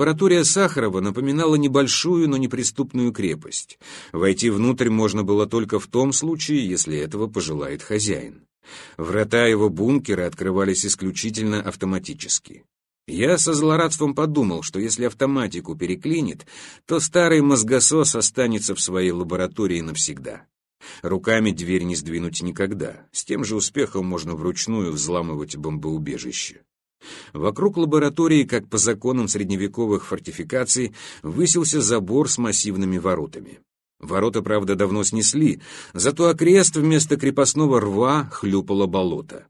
Лаборатория Сахарова напоминала небольшую, но неприступную крепость. Войти внутрь можно было только в том случае, если этого пожелает хозяин. Врата его бункера открывались исключительно автоматически. Я со злорадством подумал, что если автоматику переклинит, то старый мозгосос останется в своей лаборатории навсегда. Руками дверь не сдвинуть никогда. С тем же успехом можно вручную взламывать бомбоубежище. Вокруг лаборатории, как по законам средневековых фортификаций, высился забор с массивными воротами. Ворота, правда, давно снесли, зато окрест вместо крепостного рва хлюпало болото.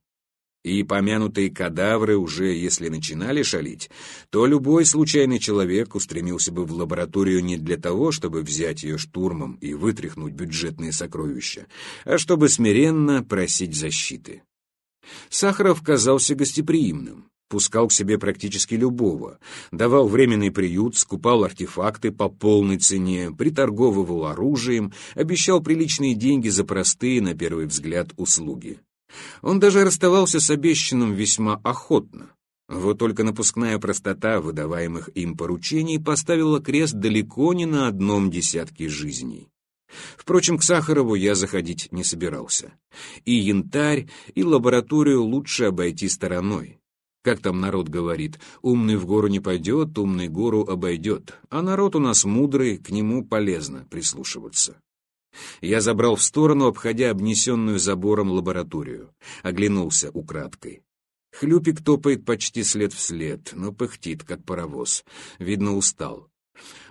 И помянутые кадавры уже, если начинали шалить, то любой случайный человек устремился бы в лабораторию не для того, чтобы взять ее штурмом и вытряхнуть бюджетные сокровища, а чтобы смиренно просить защиты. Сахаров казался гостеприимным пускал к себе практически любого, давал временный приют, скупал артефакты по полной цене, приторговывал оружием, обещал приличные деньги за простые, на первый взгляд, услуги. Он даже расставался с обещанным весьма охотно. Вот только напускная простота выдаваемых им поручений поставила крест далеко не на одном десятке жизней. Впрочем, к Сахарову я заходить не собирался. И янтарь, и лабораторию лучше обойти стороной. Как там народ говорит, умный в гору не пойдет, умный гору обойдет, а народ у нас мудрый, к нему полезно прислушиваться. Я забрал в сторону, обходя обнесенную забором лабораторию. Оглянулся украдкой. Хлюпик топает почти след в след, но пыхтит, как паровоз. Видно, устал.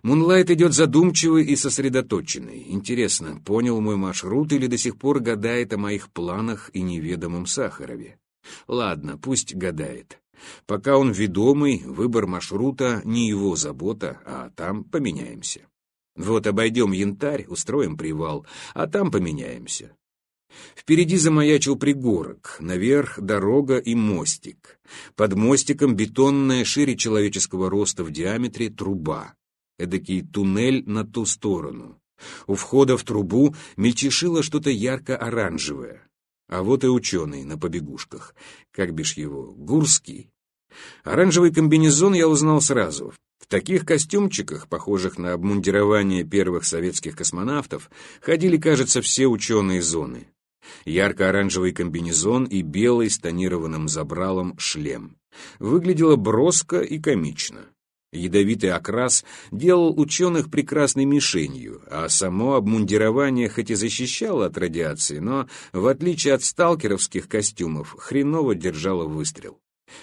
Мунлайт идет задумчивый и сосредоточенный. Интересно, понял мой маршрут или до сих пор гадает о моих планах и неведомом Сахарове? Ладно, пусть гадает. Пока он ведомый, выбор маршрута не его забота, а там поменяемся. Вот обойдем янтарь, устроим привал, а там поменяемся. Впереди замаячил пригорок, наверх дорога и мостик. Под мостиком бетонная, шире человеческого роста в диаметре, труба. Эдакий туннель на ту сторону. У входа в трубу мельчешило что-то ярко-оранжевое. А вот и ученый на побегушках. Как бишь его? Гурский. Оранжевый комбинезон я узнал сразу. Таких костюмчиках, похожих на обмундирование первых советских космонавтов, ходили, кажется, все ученые зоны. Ярко-оранжевый комбинезон и белый с тонированным забралом шлем. Выглядело броско и комично. Ядовитый окрас делал ученых прекрасной мишенью, а само обмундирование хоть и защищало от радиации, но, в отличие от сталкеровских костюмов, хреново держало выстрел.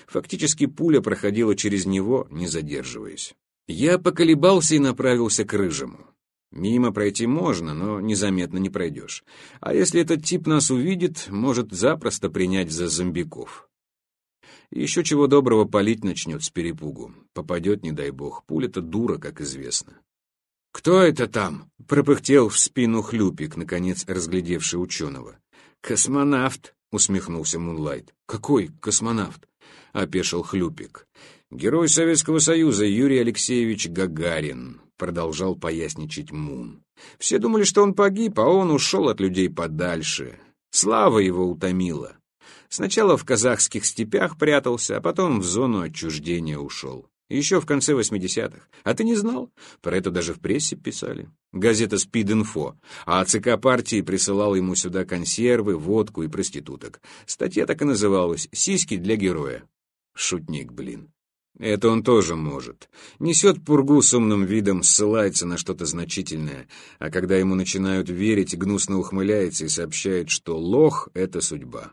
Фактически пуля проходила через него, не задерживаясь. Я поколебался и направился к рыжему. Мимо пройти можно, но незаметно не пройдешь. А если этот тип нас увидит, может запросто принять за зомбиков. Еще чего доброго палить начнет с перепугу. Попадет, не дай бог. Пуля-то дура, как известно. «Кто это там?» — пропыхтел в спину хлюпик, наконец разглядевший ученого. «Космонавт», — усмехнулся Мунлайт. «Какой космонавт?» — опешил хлюпик. «Герой Советского Союза Юрий Алексеевич Гагарин», — продолжал поясничать Мун. «Все думали, что он погиб, а он ушел от людей подальше. Слава его утомила. Сначала в казахских степях прятался, а потом в зону отчуждения ушел. Еще в конце 80-х. А ты не знал? Про это даже в прессе писали. Газета «Спид-инфо». А ЦК партии присылал ему сюда консервы, водку и проституток. Статья так и называлась «Сиськи для героя». Шутник, блин. Это он тоже может. Несет пургу с умным видом, ссылается на что-то значительное, а когда ему начинают верить, гнусно ухмыляется и сообщает, что лох — это судьба.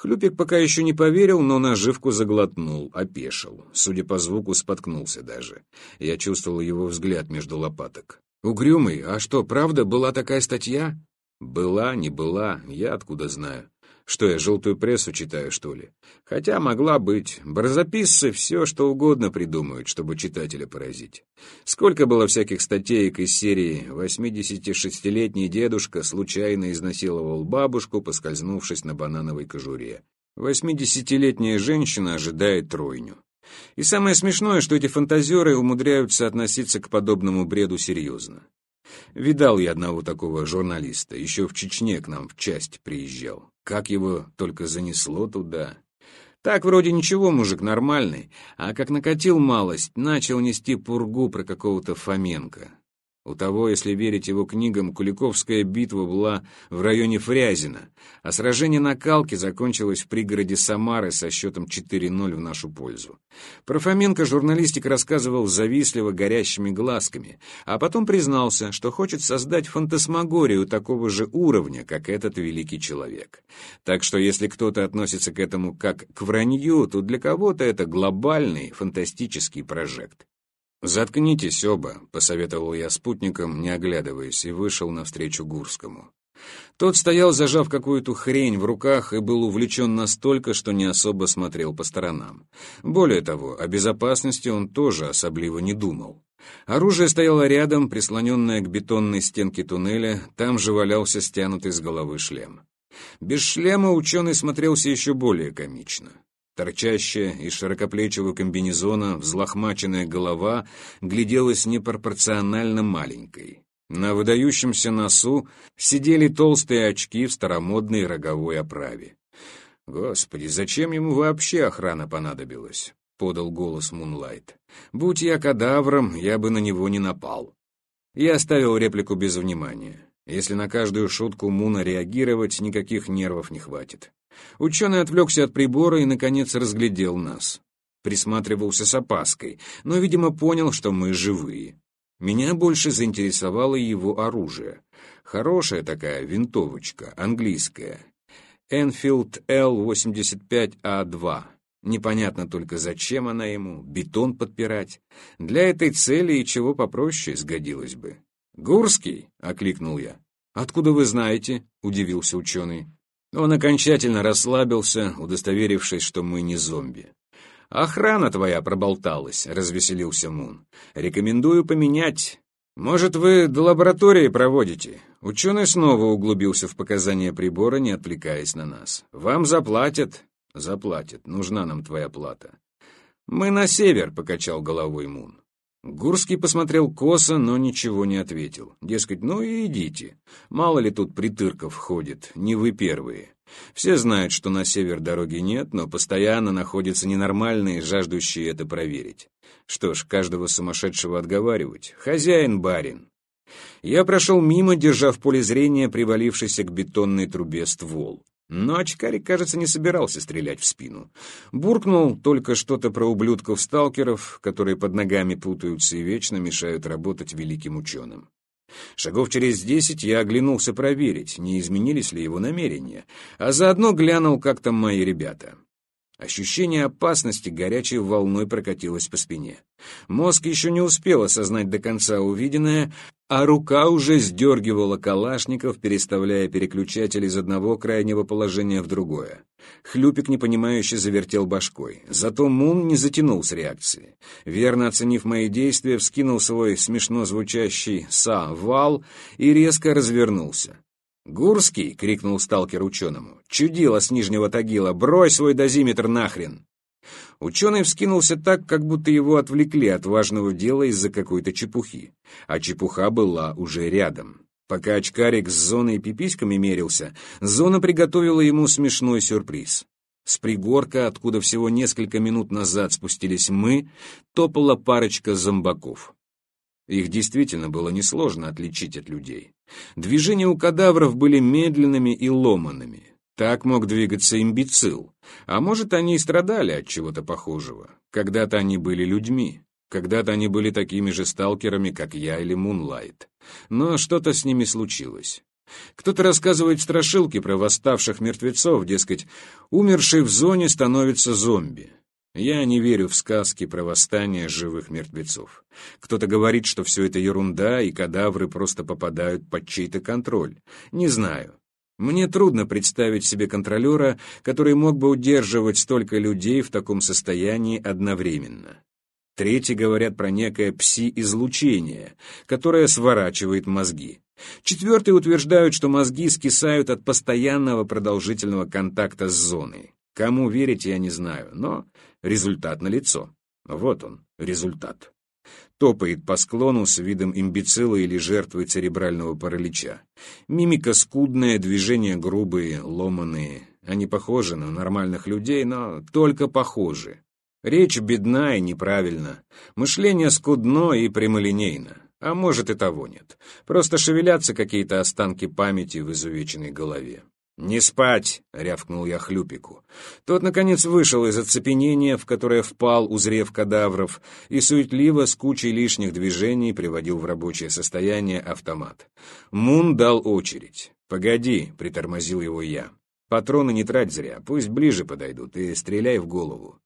Хлюпик пока еще не поверил, но наживку заглотнул, опешил. Судя по звуку, споткнулся даже. Я чувствовал его взгляд между лопаток. «Угрюмый, а что, правда, была такая статья?» «Была, не была, я откуда знаю. Что я, желтую прессу читаю, что ли? Хотя могла быть. Барзаписцы все, что угодно придумают, чтобы читателя поразить. Сколько было всяких статеек из серии «86-летний дедушка случайно изнасиловал бабушку, поскользнувшись на банановой кожуре». «80-летняя женщина ожидает тройню». И самое смешное, что эти фантазеры умудряются относиться к подобному бреду серьезно. Видал я одного такого журналиста, еще в Чечне к нам в часть приезжал. Как его только занесло туда. Так вроде ничего, мужик нормальный, а как накатил малость, начал нести пургу про какого-то Фоменко. У того, если верить его книгам, Куликовская битва была в районе Фрязина, а сражение на Калке закончилось в пригороде Самары со счетом 4-0 в нашу пользу. Про Фоменко журналистик рассказывал завистливо горящими глазками, а потом признался, что хочет создать фантасмагорию такого же уровня, как этот великий человек. Так что если кто-то относится к этому как к вранью, то для кого-то это глобальный фантастический прожект. «Заткнитесь оба», — посоветовал я спутникам, не оглядываясь, и вышел навстречу Гурскому. Тот стоял, зажав какую-то хрень в руках, и был увлечен настолько, что не особо смотрел по сторонам. Более того, о безопасности он тоже особливо не думал. Оружие стояло рядом, прислоненное к бетонной стенке туннеля, там же валялся стянутый с головы шлем. Без шлема ученый смотрелся еще более комично. Торчащая из широкоплечего комбинезона взлохмаченная голова гляделась непропорционально маленькой. На выдающемся носу сидели толстые очки в старомодной роговой оправе. «Господи, зачем ему вообще охрана понадобилась?» — подал голос Мунлайт. «Будь я кадавром, я бы на него не напал». Я оставил реплику без внимания. Если на каждую шутку Муна реагировать, никаких нервов не хватит. Ученый отвлекся от прибора и, наконец, разглядел нас. Присматривался с опаской, но, видимо, понял, что мы живые. Меня больше заинтересовало его оружие. Хорошая такая винтовочка, английская. Enfield L85A2. Непонятно только, зачем она ему, бетон подпирать. Для этой цели и чего попроще сгодилось бы. «Гурский?» — окликнул я. «Откуда вы знаете?» — удивился ученый. Он окончательно расслабился, удостоверившись, что мы не зомби. «Охрана твоя проболталась», — развеселился Мун. «Рекомендую поменять. Может, вы до лаборатории проводите?» Ученый снова углубился в показания прибора, не отвлекаясь на нас. «Вам заплатят?» «Заплатят. Нужна нам твоя плата». «Мы на север», — покачал головой Мун. Гурский посмотрел косо, но ничего не ответил. Дескать, ну и идите. Мало ли тут притырков ходит, не вы первые. Все знают, что на север дороги нет, но постоянно находятся ненормальные, жаждущие это проверить. Что ж, каждого сумасшедшего отговаривать. Хозяин барин. Я прошел мимо, держа в поле зрения привалившийся к бетонной трубе ствол. Но очкарик, кажется, не собирался стрелять в спину. Буркнул только что-то про ублюдков-сталкеров, которые под ногами путаются и вечно мешают работать великим ученым. Шагов через десять я оглянулся проверить, не изменились ли его намерения, а заодно глянул, как там мои ребята. Ощущение опасности горячей волной прокатилось по спине. Мозг еще не успел осознать до конца увиденное, а рука уже сдергивала калашников, переставляя переключатель из одного крайнего положения в другое. Хлюпик непонимающе завертел башкой. Зато Мун не затянул с реакции. Верно оценив мои действия, вскинул свой смешно звучащий «са-вал» и резко развернулся. «Гурский!» — крикнул сталкер ученому. «Чудило с Нижнего Тагила! Брось свой дозиметр нахрен!» Ученый вскинулся так, как будто его отвлекли от важного дела из-за какой-то чепухи. А чепуха была уже рядом. Пока очкарик с зоной пиписьками мерился, зона приготовила ему смешной сюрприз. С пригорка, откуда всего несколько минут назад спустились мы, топала парочка зомбаков. Их действительно было несложно отличить от людей. Движения у кадавров были медленными и ломанными. Так мог двигаться имбецил. А может, они и страдали от чего-то похожего. Когда-то они были людьми. Когда-то они были такими же сталкерами, как я или Мунлайт. Но что-то с ними случилось. Кто-то рассказывает страшилки про восставших мертвецов, дескать, умерший в зоне становится зомби. Я не верю в сказки про восстание живых мертвецов. Кто-то говорит, что все это ерунда, и кадавры просто попадают под чей-то контроль. Не знаю. Мне трудно представить себе контролера, который мог бы удерживать столько людей в таком состоянии одновременно. Третьи говорят про некое пси-излучение, которое сворачивает мозги. Четвертые утверждают, что мозги скисают от постоянного продолжительного контакта с зоной. Кому верить, я не знаю, но результат налицо. Вот он, результат. топает по склону с видом имбецила или жертвы церебрального паралича. Мимика скудная, движения грубые, ломаные. Они похожи на нормальных людей, но только похожи. Речь бедна и неправильна. Мышление скудно и прямолинейно. А может и того нет. Просто шевелятся какие-то останки памяти в изувеченной голове. «Не спать!» — рявкнул я хлюпику. Тот, наконец, вышел из оцепенения, в которое впал, узрев кадавров, и суетливо, с кучей лишних движений, приводил в рабочее состояние автомат. Мун дал очередь. «Погоди!» — притормозил его я. «Патроны не трать зря, пусть ближе подойдут, и стреляй в голову.